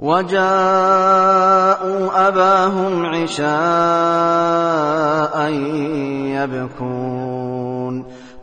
وجاءوا أباهم عشاء يبكون.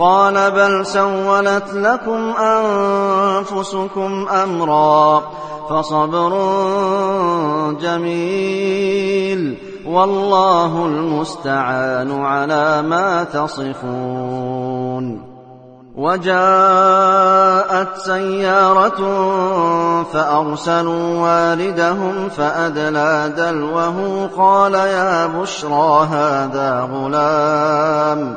قال بل سولت لكم أنفسكم أمرا فصبر جميل والله المستعان على ما تصفون وجاءت سيارة فأرسلوا والدهم فأدلى دلوه قال يا بشرى هذا غلام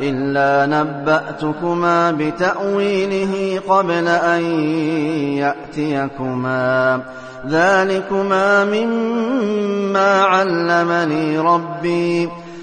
إلا نبأتكما بتأويله قبل أن يأتيكما. ذلكما مما علمني ربي.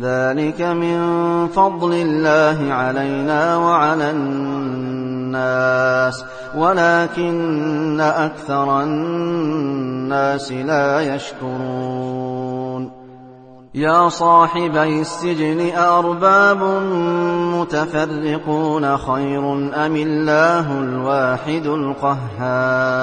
ذلك من فضل الله علينا وعلى الناس ولكن أكثر الناس لا يشكرون يا صاحبي السجن أأرباب متفرقون خير أم الله الواحد القهار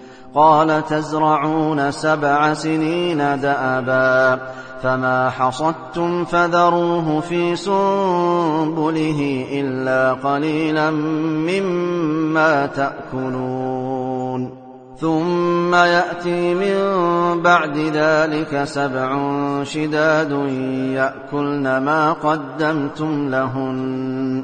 قال تزرعون سبع سنين دأبا فما حصدتم فذروه في سنبله إلا قليلا مما تأكلون. ثم يأتي من بعد ذلك سبع شداد يأكلن ما قدمتم لهن.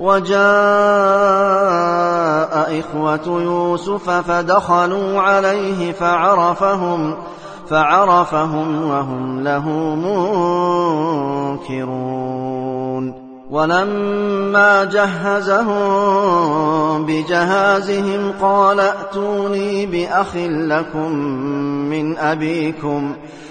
وجاء إخوة يوسف فدخلوا عليه فعرفهم فعرفهم وهم له منكرون. ولما جهزهم بجهازهم قال ائتوني بأخ لكم من أبيكم.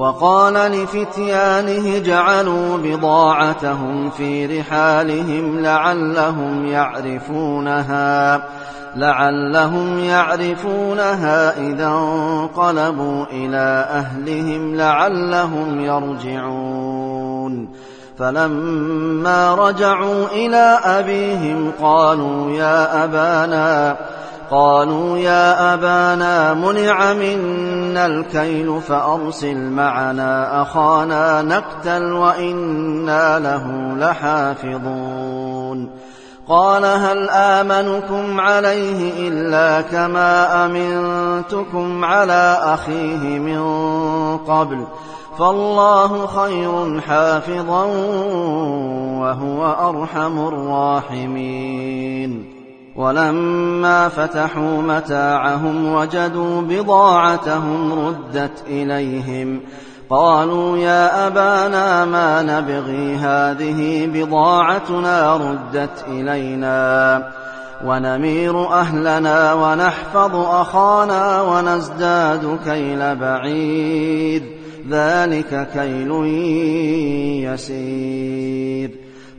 وقال لفتيانه جعلوا بضاعتهم في رحالهم لعلهم يعرفونها لعلهم يعرفونها إذا انقلبوا إلى أهلهم لعلهم يرجعون. فلما رجعوا إلى أبيهم قالوا يا أبانا قالوا يا أبانا منع منا الكيل فأرسل معنا أخانا نكتل وإنا له لحافظون. قال هل آمنكم عليه إلا كما أمنتكم على أخيه من قبل؟ فالله خير حافظا وهو أرحم الراحمين. ولما فتحوا متاعهم وجدوا بضاعتهم ردت إليهم. قالوا يا أبانا ما نبغي هذه بضاعتنا ردت إلينا. ونمير أهلنا ونحفظ أخانا ونزداد كيل بعيد ذلك كيل يسير.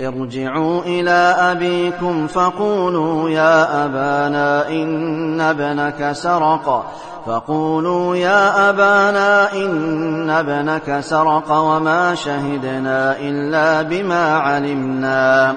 ارجعوا إلى أبيكم فقولوا يا أبانا إن ابنك سرق. فقولوا يا أبانا إن ابنك سرق وما شهدنا إلا بما علمنا.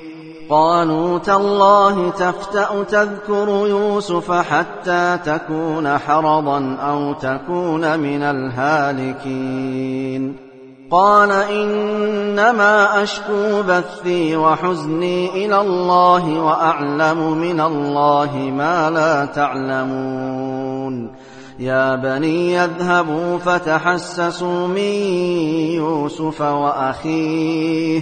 قالوا تالله تفتأ تذكر يوسف حتى تكون حرضا أو تكون من الهالكين. قال إنما أشكو بثي وحزني إلى الله وأعلم من الله ما لا تعلمون. يا بني يذهبوا فتحسسوا من يوسف وأخيه.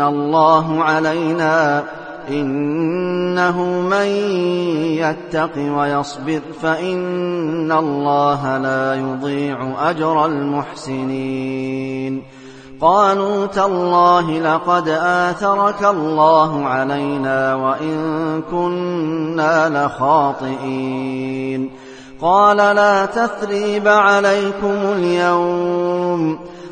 الله علينا إنه من يتق ويصبر فإن الله لا يضيع أجر المحسنين قالوا تالله لقد آثرك الله علينا وإن كنا لخاطئين قال لا تثريب عليكم اليوم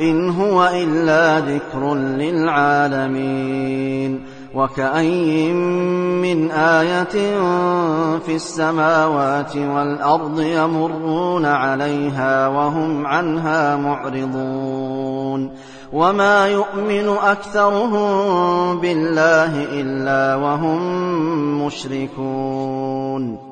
إن هو إلا ذكر للعالمين. وكأي من آية في السماوات والأرض يمرون عليها وهم عنها معرضون. وما يؤمن أكثرهم بالله إلا وهم مشركون.